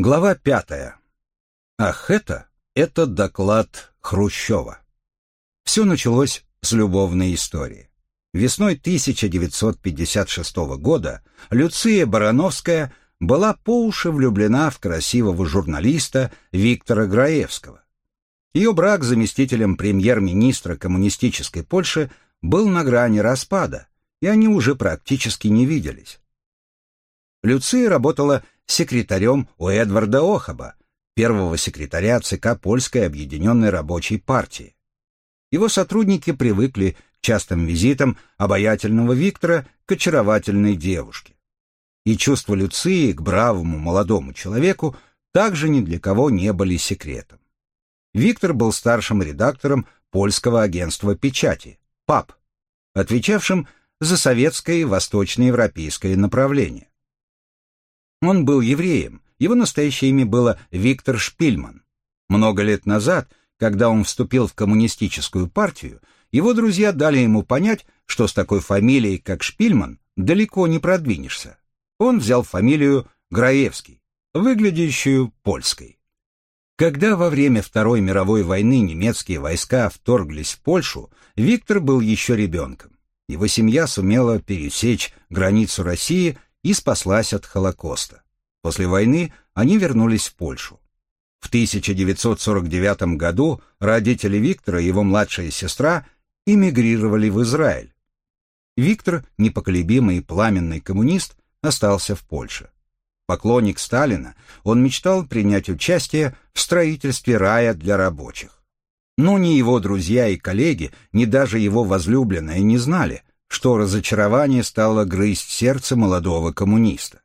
Глава пятая. Ах, это, это доклад Хрущева. Все началось с любовной истории. Весной 1956 года Люция Барановская была по уши влюблена в красивого журналиста Виктора Граевского. Ее брак с заместителем премьер-министра коммунистической Польши был на грани распада, и они уже практически не виделись. Люция работала секретарем у Эдварда Охаба, первого секретаря ЦК Польской объединенной рабочей партии. Его сотрудники привыкли к частым визитам обаятельного Виктора к очаровательной девушке. И чувства Люции к бравому молодому человеку также ни для кого не были секретом. Виктор был старшим редактором польского агентства печати ПАП, отвечавшим за советское и восточноевропейское направление. Он был евреем, его настоящее имя было Виктор Шпильман. Много лет назад, когда он вступил в коммунистическую партию, его друзья дали ему понять, что с такой фамилией, как Шпильман, далеко не продвинешься. Он взял фамилию Граевский, выглядящую польской. Когда во время Второй мировой войны немецкие войска вторглись в Польшу, Виктор был еще ребенком. Его семья сумела пересечь границу России и спаслась от Холокоста. После войны они вернулись в Польшу. В 1949 году родители Виктора и его младшая сестра эмигрировали в Израиль. Виктор, непоколебимый и пламенный коммунист, остался в Польше. Поклонник Сталина, он мечтал принять участие в строительстве рая для рабочих. Но ни его друзья и коллеги, ни даже его возлюбленная не знали, что разочарование стало грызть сердце молодого коммуниста.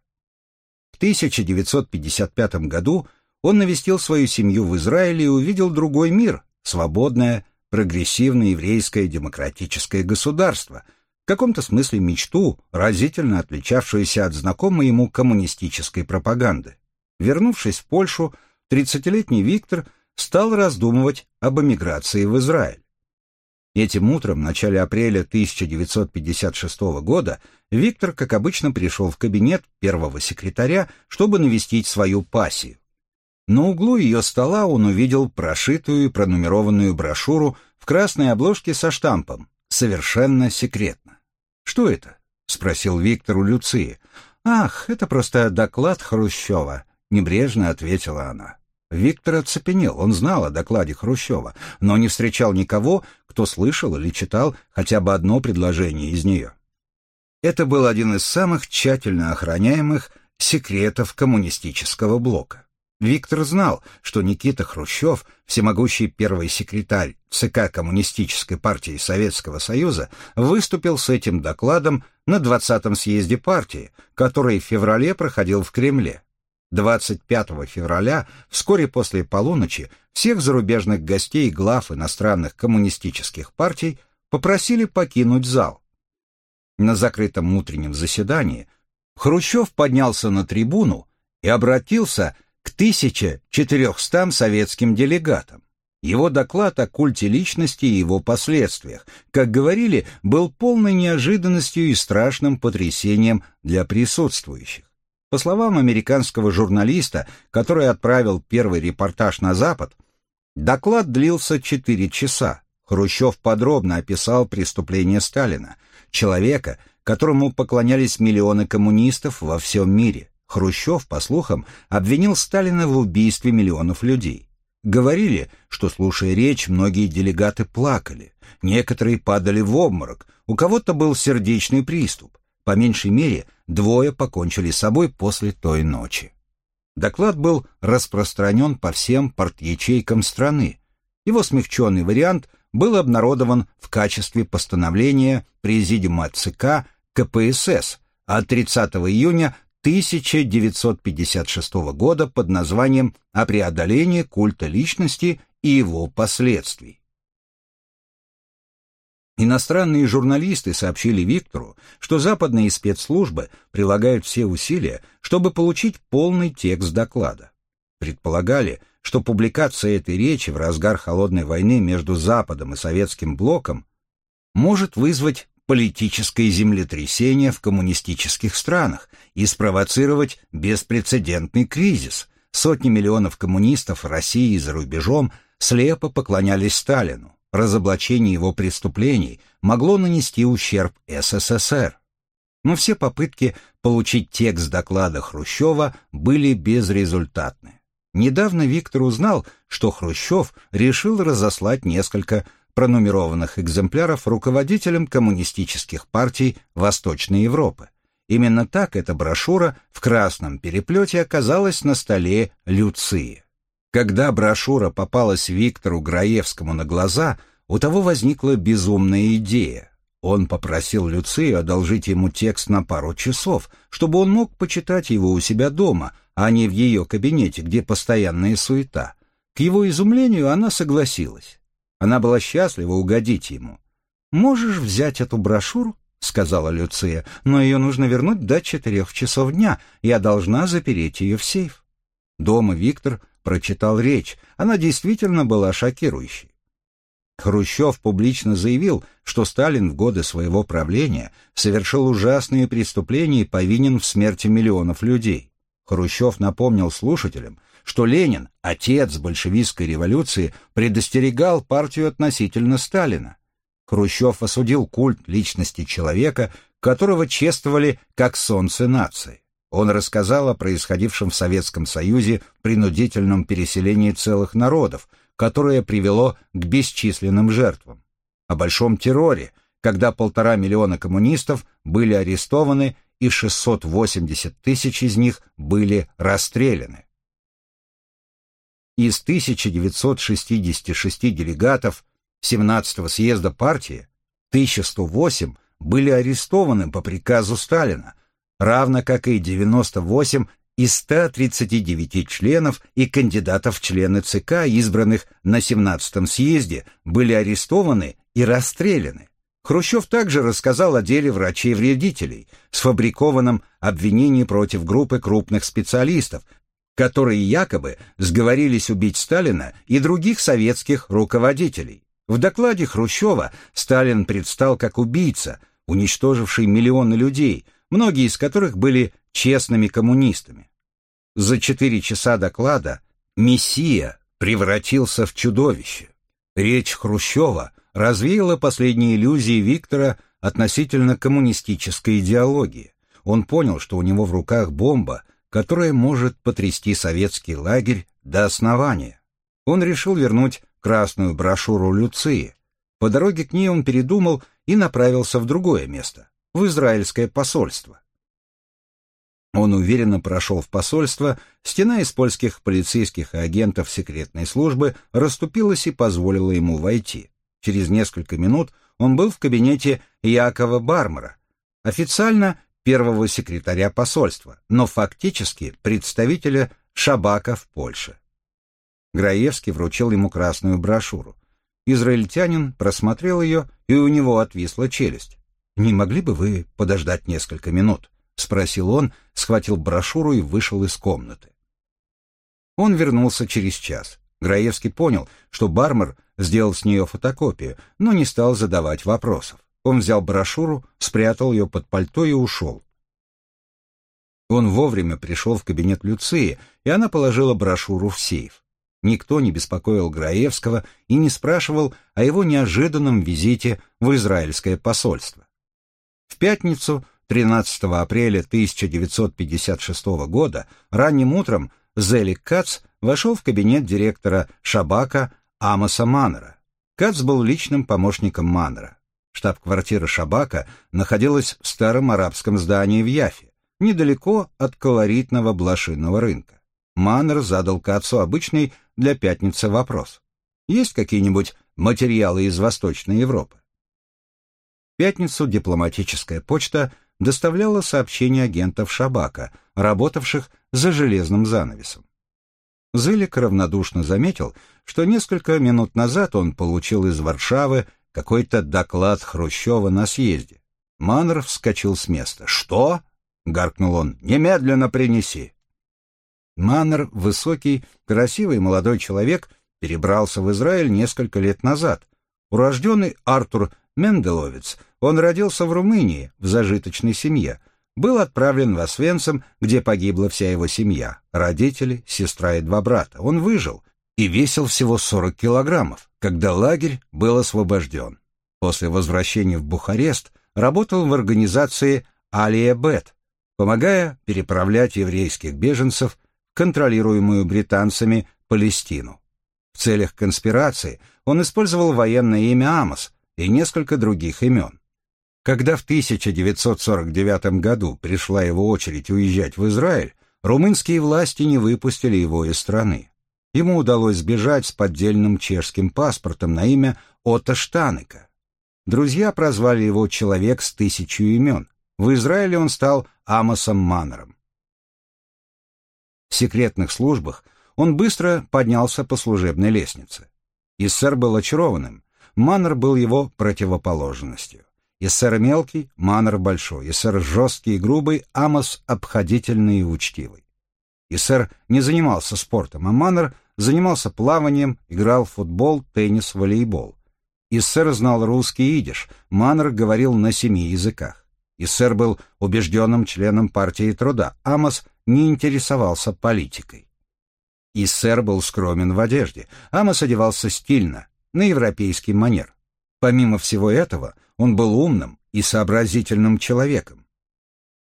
В 1955 году он навестил свою семью в Израиле и увидел другой мир, свободное, прогрессивное еврейское демократическое государство, в каком-то смысле мечту, разительно отличавшуюся от знакомой ему коммунистической пропаганды. Вернувшись в Польшу, 30-летний Виктор стал раздумывать об эмиграции в Израиль. Этим утром, в начале апреля 1956 года, Виктор, как обычно, пришел в кабинет первого секретаря, чтобы навестить свою пассию. На углу ее стола он увидел прошитую и пронумерованную брошюру в красной обложке со штампом «Совершенно секретно». «Что это?» — спросил Виктор у Люции. «Ах, это просто доклад Хрущева», — небрежно ответила она. Виктор оцепенел, он знал о докладе Хрущева, но не встречал никого, кто слышал или читал хотя бы одно предложение из нее. Это был один из самых тщательно охраняемых секретов коммунистического блока. Виктор знал, что Никита Хрущев, всемогущий первый секретарь ЦК Коммунистической партии Советского Союза, выступил с этим докладом на 20-м съезде партии, который в феврале проходил в Кремле. 25 февраля, вскоре после полуночи, всех зарубежных гостей глав иностранных коммунистических партий попросили покинуть зал. На закрытом утреннем заседании Хрущев поднялся на трибуну и обратился к 1400 советским делегатам. Его доклад о культе личности и его последствиях, как говорили, был полной неожиданностью и страшным потрясением для присутствующих. По словам американского журналиста, который отправил первый репортаж на Запад, доклад длился четыре часа. Хрущев подробно описал преступления Сталина, человека, которому поклонялись миллионы коммунистов во всем мире. Хрущев, по слухам, обвинил Сталина в убийстве миллионов людей. Говорили, что, слушая речь, многие делегаты плакали, некоторые падали в обморок, у кого-то был сердечный приступ. По меньшей мере, двое покончили с собой после той ночи. Доклад был распространен по всем партячейкам страны. Его смягченный вариант был обнародован в качестве постановления Президиума ЦК КПСС от 30 июня 1956 года под названием «О преодолении культа личности и его последствий». Иностранные журналисты сообщили Виктору, что западные спецслужбы прилагают все усилия, чтобы получить полный текст доклада. Предполагали, что публикация этой речи в разгар холодной войны между Западом и Советским блоком может вызвать политическое землетрясение в коммунистических странах и спровоцировать беспрецедентный кризис, сотни миллионов коммунистов России и за рубежом слепо поклонялись Сталину. Разоблачение его преступлений могло нанести ущерб СССР. Но все попытки получить текст доклада Хрущева были безрезультатны. Недавно Виктор узнал, что Хрущев решил разослать несколько пронумерованных экземпляров руководителям коммунистических партий Восточной Европы. Именно так эта брошюра в красном переплете оказалась на столе Люции. Когда брошюра попалась Виктору Граевскому на глаза, у того возникла безумная идея. Он попросил Люцию одолжить ему текст на пару часов, чтобы он мог почитать его у себя дома, а не в ее кабинете, где постоянная суета. К его изумлению она согласилась. Она была счастлива угодить ему. «Можешь взять эту брошюру?» — сказала Люция, «но ее нужно вернуть до четырех часов дня. Я должна запереть ее в сейф». Дома Виктор прочитал речь. Она действительно была шокирующей. Хрущев публично заявил, что Сталин в годы своего правления совершил ужасные преступления и повинен в смерти миллионов людей. Хрущев напомнил слушателям, что Ленин, отец большевистской революции, предостерегал партию относительно Сталина. Хрущев осудил культ личности человека, которого чествовали как солнце нации. Он рассказал о происходившем в Советском Союзе принудительном переселении целых народов, которое привело к бесчисленным жертвам. О большом терроре, когда полтора миллиона коммунистов были арестованы и 680 тысяч из них были расстреляны. Из 1966 делегатов 17-го съезда партии 1108 были арестованы по приказу Сталина, равно как и 98 из 139 членов и кандидатов в члены ЦК, избранных на 17-м съезде, были арестованы и расстреляны. Хрущев также рассказал о деле врачей-вредителей, сфабрикованном обвинении против группы крупных специалистов, которые якобы сговорились убить Сталина и других советских руководителей. В докладе Хрущева Сталин предстал как убийца, уничтоживший миллионы людей, многие из которых были честными коммунистами. За четыре часа доклада Мессия превратился в чудовище. Речь Хрущева развеяла последние иллюзии Виктора относительно коммунистической идеологии. Он понял, что у него в руках бомба, которая может потрясти советский лагерь до основания. Он решил вернуть красную брошюру Люции. По дороге к ней он передумал и направился в другое место, в израильское посольство. Он уверенно прошел в посольство, стена из польских полицейских и агентов секретной службы расступилась и позволила ему войти. Через несколько минут он был в кабинете Якова Бармара, официально первого секретаря посольства, но фактически представителя Шабака в Польше. Граевский вручил ему красную брошюру. Израильтянин просмотрел ее, и у него отвисла челюсть. «Не могли бы вы подождать несколько минут?» — спросил он, схватил брошюру и вышел из комнаты. Он вернулся через час. Граевский понял, что Бармер сделал с нее фотокопию, но не стал задавать вопросов. Он взял брошюру, спрятал ее под пальто и ушел. Он вовремя пришел в кабинет Люции, и она положила брошюру в сейф. Никто не беспокоил Граевского и не спрашивал о его неожиданном визите в израильское посольство. В пятницу, 13 апреля 1956 года, ранним утром Зелик Кац вошел в кабинет директора Шабака Амоса Маннера. Кац был личным помощником Маннера. Штаб-квартира Шабака находилась в старом арабском здании в Яфе, недалеко от колоритного блошиного рынка. Маннер задал Кацу обычный для пятницы вопрос. Есть какие-нибудь материалы из Восточной Европы? В пятницу дипломатическая почта доставляла сообщения агентов Шабака, работавших за железным занавесом. Зылик равнодушно заметил, что несколько минут назад он получил из Варшавы какой-то доклад Хрущева на съезде. Маннер вскочил с места. «Что?» — гаркнул он. «Немедленно принеси!» Маннер, высокий, красивый молодой человек, перебрался в Израиль несколько лет назад. Урожденный Артур Менделовец, он родился в Румынии, в зажиточной семье. был отправлен в Освенцим, где погибла вся его семья, родители, сестра и два брата. Он выжил и весил всего 40 килограммов, когда лагерь был освобожден. После возвращения в Бухарест работал в организации «Алия Бет», помогая переправлять еврейских беженцев в контролируемую британцами Палестину. В целях конспирации он использовал военное имя Амос и несколько других имен. Когда в 1949 году пришла его очередь уезжать в Израиль, румынские власти не выпустили его из страны. Ему удалось сбежать с поддельным чешским паспортом на имя Отто Штанека. Друзья прозвали его «человек с тысячу имен». В Израиле он стал Амосом Маннером. В секретных службах он быстро поднялся по служебной лестнице. Иссер был очарованным, Маннер был его противоположностью. Иссер мелкий, Маннер большой, Иссер жесткий и грубый, Амос обходительный и учтивый. Иссер не занимался спортом, а Маннер занимался плаванием, играл в футбол, теннис, волейбол. Иссер знал русский и идиш, Маннер говорил на семи языках. Иссер был убежденным членом партии труда, Амос не интересовался политикой. Иссер был скромен в одежде, Амос одевался стильно, на европейский манер. Помимо всего этого, он был умным и сообразительным человеком.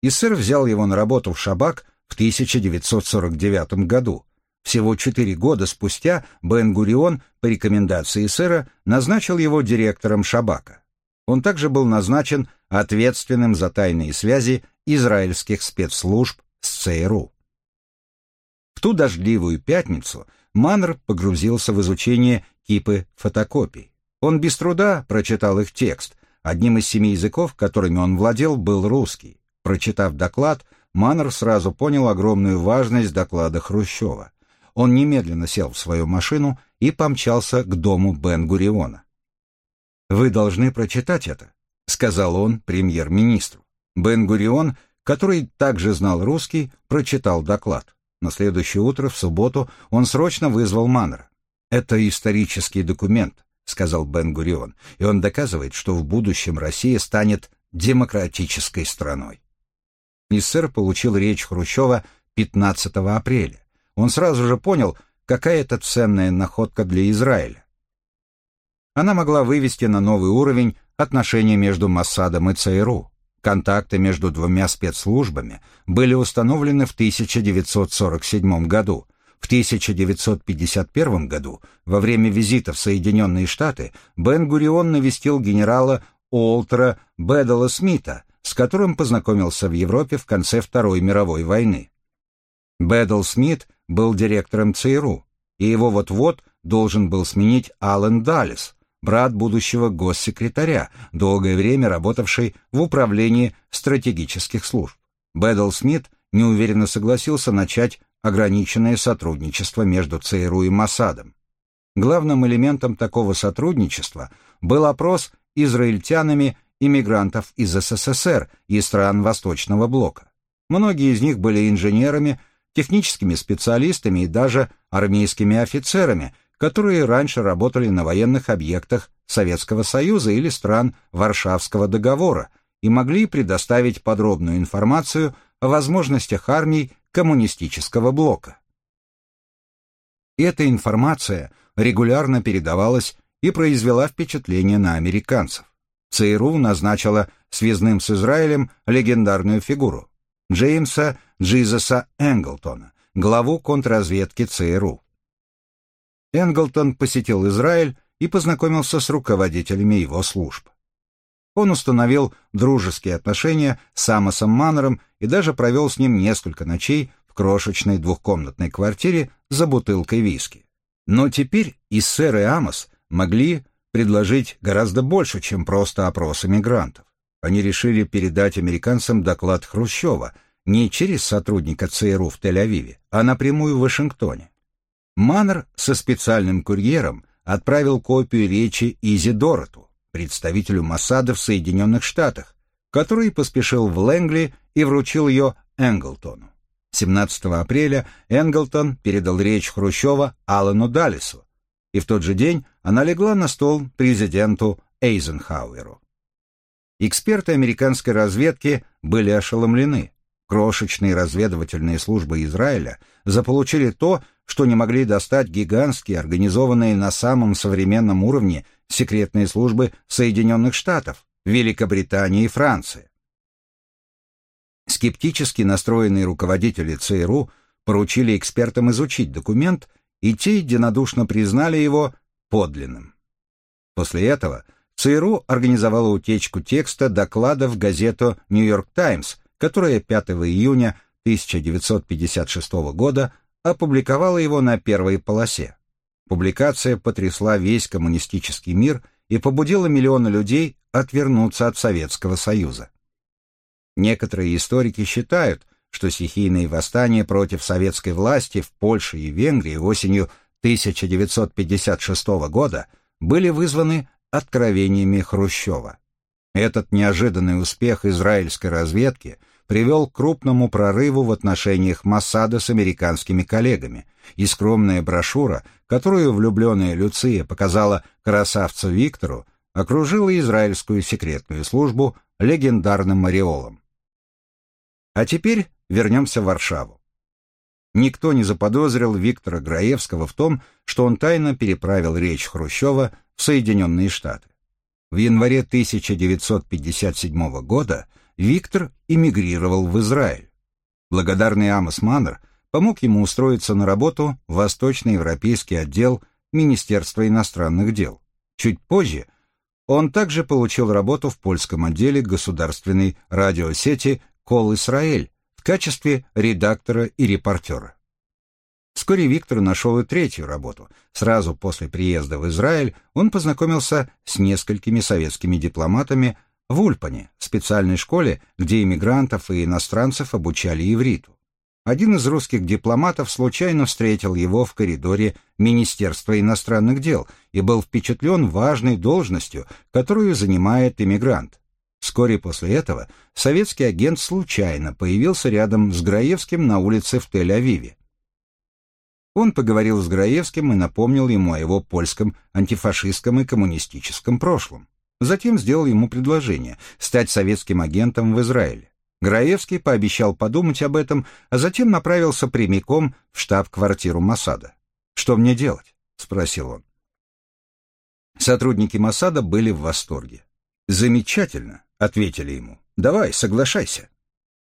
Иссер взял его на работу в Шабак в 1949 году. Всего четыре года спустя Бен-Гурион по рекомендации Иссера назначил его директором Шабака. Он также был назначен ответственным за тайные связи израильских спецслужб с ЦРУ. В ту дождливую пятницу Маннер погрузился в изучение кипы фотокопий. Он без труда прочитал их текст. Одним из семи языков, которыми он владел, был русский. Прочитав доклад, Маннер сразу понял огромную важность доклада Хрущева. Он немедленно сел в свою машину и помчался к дому Бен-Гуриона. «Вы должны прочитать это», — сказал он премьер-министру. Бен-Гурион, который также знал русский, прочитал доклад. На следующее утро, в субботу, он срочно вызвал Маннера. «Это исторический документ», — сказал Бен-Гурион, «и он доказывает, что в будущем Россия станет демократической страной». Ниссер получил речь Хрущева 15 апреля. Он сразу же понял, какая это ценная находка для Израиля. Она могла вывести на новый уровень отношения между Моссадом и ЦРУ. Контакты между двумя спецслужбами были установлены в 1947 году. В 1951 году, во время визита в Соединенные Штаты, Бен-Гурион навестил генерала Уолтера Бэддала Смита, с которым познакомился в Европе в конце Второй мировой войны. Бэддл Смит был директором ЦРУ, и его вот-вот должен был сменить Аллен Даллес, брат будущего госсекретаря, долгое время работавший в управлении стратегических служб. Бэддл Смит неуверенно согласился начать ограниченное сотрудничество между ЦРУ и Моссадом. Главным элементом такого сотрудничества был опрос израильтянами иммигрантов из СССР и стран Восточного Блока. Многие из них были инженерами, техническими специалистами и даже армейскими офицерами, которые раньше работали на военных объектах Советского Союза или стран Варшавского договора и могли предоставить подробную информацию о возможностях армий коммунистического блока. Эта информация регулярно передавалась и произвела впечатление на американцев. ЦРУ назначила связным с Израилем легендарную фигуру Джеймса Джизеса Энглтона, главу контрразведки ЦРУ. Энглтон посетил Израиль и познакомился с руководителями его служб. Он установил дружеские отношения с Амосом Маннером и даже провел с ним несколько ночей в крошечной двухкомнатной квартире за бутылкой виски. Но теперь и сэр и Амос могли предложить гораздо больше, чем просто опрос мигрантов. Они решили передать американцам доклад Хрущева не через сотрудника ЦРУ в Тель-Авиве, а напрямую в Вашингтоне. Маннер со специальным курьером отправил копию речи Изи Дороту, представителю Моссада в Соединенных Штатах, который поспешил в Лэнгли и вручил ее Энглтону. 17 апреля Энглтон передал речь Хрущева Алану Даллесу, и в тот же день она легла на стол президенту Эйзенхауэру. Эксперты американской разведки были ошеломлены. Крошечные разведывательные службы Израиля заполучили то, что не могли достать гигантские, организованные на самом современном уровне секретные службы Соединенных Штатов, Великобритании и Франции. Скептически настроенные руководители ЦРУ поручили экспертам изучить документ, и те единодушно признали его подлинным. После этого ЦРУ организовала утечку текста доклада в газету «Нью-Йорк Таймс», которая 5 июня 1956 года опубликовала его на первой полосе. Публикация потрясла весь коммунистический мир и побудила миллионы людей отвернуться от Советского Союза. Некоторые историки считают, что стихийные восстания против советской власти в Польше и Венгрии осенью 1956 года были вызваны откровениями Хрущева. Этот неожиданный успех израильской разведки привел к крупному прорыву в отношениях Моссада с американскими коллегами, и скромная брошюра, которую влюбленная Люция показала красавцу Виктору, окружила израильскую секретную службу легендарным ореолом. А теперь вернемся в Варшаву. Никто не заподозрил Виктора Граевского в том, что он тайно переправил речь Хрущева в Соединенные Штаты. В январе 1957 года Виктор эмигрировал в Израиль. Благодарный Амос Маннер помог ему устроиться на работу в Восточноевропейский отдел Министерства иностранных дел. Чуть позже он также получил работу в польском отделе государственной радиосети «Кол Исраэль» в качестве редактора и репортера. Вскоре Виктор нашел и третью работу. Сразу после приезда в Израиль он познакомился с несколькими советскими дипломатами в Ульпане, специальной школе, где иммигрантов и иностранцев обучали ивриту. Один из русских дипломатов случайно встретил его в коридоре Министерства иностранных дел и был впечатлен важной должностью, которую занимает иммигрант. Вскоре после этого советский агент случайно появился рядом с Граевским на улице в Тель-Авиве. Он поговорил с Граевским и напомнил ему о его польском антифашистском и коммунистическом прошлом. Затем сделал ему предложение стать советским агентом в Израиле. Граевский пообещал подумать об этом, а затем направился прямиком в штаб-квартиру Масада. «Что мне делать?» — спросил он. Сотрудники Масада были в восторге. «Замечательно», — ответили ему. «Давай, соглашайся».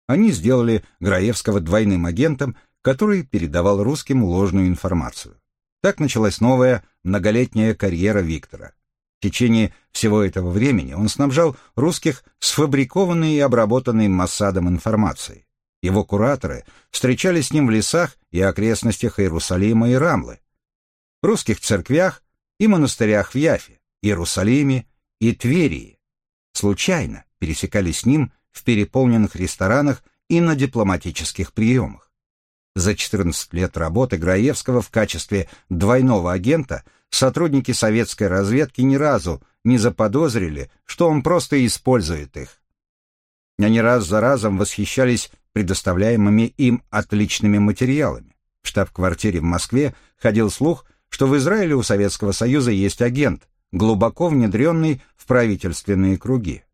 Они сделали Граевского двойным агентом, который передавал русским ложную информацию. Так началась новая многолетняя карьера Виктора. В течение всего этого времени он снабжал русских сфабрикованной и обработанной Моссадом информацией. Его кураторы встречались с ним в лесах и окрестностях Иерусалима и Рамлы, русских церквях и монастырях в Яфе, Иерусалиме и Тверии. Случайно пересекались с ним в переполненных ресторанах и на дипломатических приемах. За 14 лет работы Граевского в качестве двойного агента сотрудники советской разведки ни разу не заподозрили, что он просто использует их. Они раз за разом восхищались предоставляемыми им отличными материалами. В штаб-квартире в Москве ходил слух, что в Израиле у Советского Союза есть агент, глубоко внедренный в правительственные круги.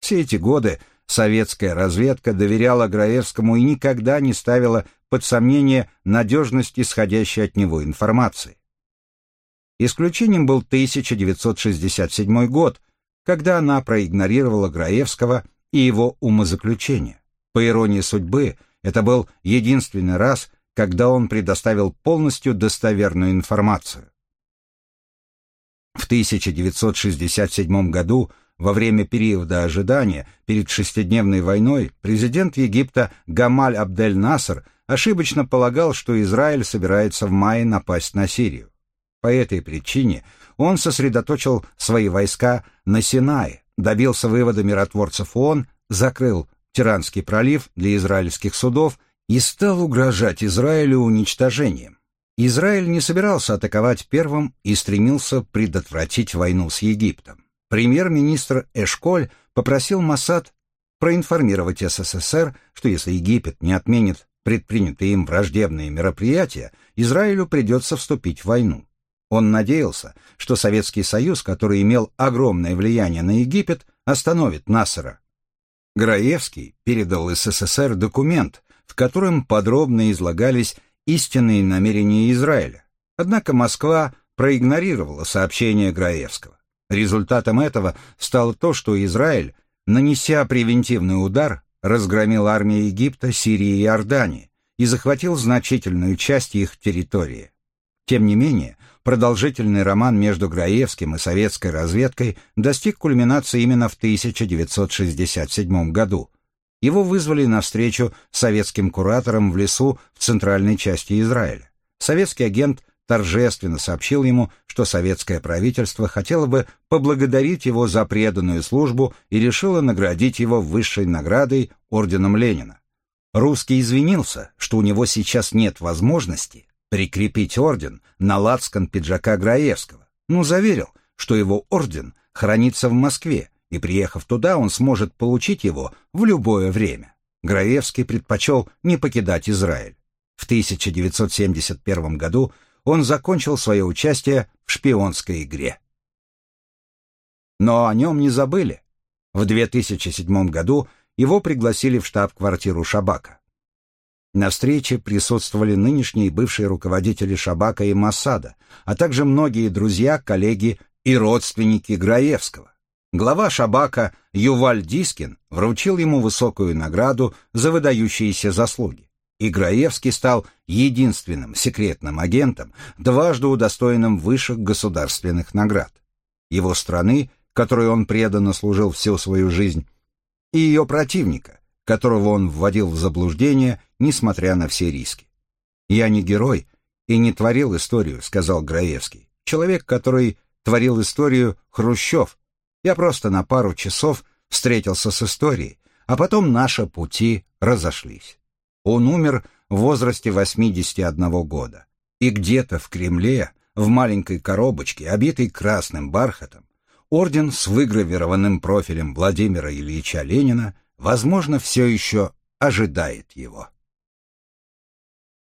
Все эти годы советская разведка доверяла Граевскому и никогда не ставила под сомнение надежность исходящей от него информации. Исключением был 1967 год, когда она проигнорировала Граевского и его умозаключение. По иронии судьбы, это был единственный раз, когда он предоставил полностью достоверную информацию. В 1967 году, во время периода ожидания перед шестидневной войной, президент Египта Гамаль Абдель-Наср ошибочно полагал, что Израиль собирается в мае напасть на Сирию. По этой причине он сосредоточил свои войска на Синае, добился вывода миротворцев ООН, закрыл Тиранский пролив для израильских судов и стал угрожать Израилю уничтожением. Израиль не собирался атаковать первым и стремился предотвратить войну с Египтом. Премьер-министр Эшколь попросил Моссад проинформировать СССР, что если Египет не отменит предпринятые им враждебные мероприятия, Израилю придется вступить в войну. Он надеялся, что Советский Союз, который имел огромное влияние на Египет, остановит Насера. Граевский передал СССР документ, в котором подробно излагались истинные намерения Израиля. Однако Москва проигнорировала сообщение Граевского. Результатом этого стало то, что Израиль, нанеся превентивный удар, разгромил армии Египта, Сирии и Иордании и захватил значительную часть их территории. Тем не менее, продолжительный роман между Граевским и советской разведкой достиг кульминации именно в 1967 году. Его вызвали на встречу советским куратором в лесу в центральной части Израиля. Советский агент торжественно сообщил ему, что советское правительство хотело бы поблагодарить его за преданную службу и решило наградить его высшей наградой орденом Ленина. Русский извинился, что у него сейчас нет возможности прикрепить орден на лацкан пиджака Граевского, но заверил, что его орден хранится в Москве, и, приехав туда, он сможет получить его в любое время. Граевский предпочел не покидать Израиль. В 1971 году он закончил свое участие в шпионской игре. Но о нем не забыли. В 2007 году его пригласили в штаб-квартиру Шабака. На встрече присутствовали нынешние и бывшие руководители Шабака и Массада, а также многие друзья, коллеги и родственники Граевского. Глава Шабака Юваль Дискин вручил ему высокую награду за выдающиеся заслуги и Граевский стал единственным секретным агентом, дважды удостоенным высших государственных наград. Его страны, которой он преданно служил всю свою жизнь, и ее противника, которого он вводил в заблуждение, несмотря на все риски. «Я не герой и не творил историю», — сказал Граевский. «Человек, который творил историю, Хрущев. Я просто на пару часов встретился с историей, а потом наши пути разошлись». Он умер в возрасте 81 года. И где-то в Кремле, в маленькой коробочке, обитой красным бархатом, орден с выгравированным профилем Владимира Ильича Ленина, возможно, все еще ожидает его.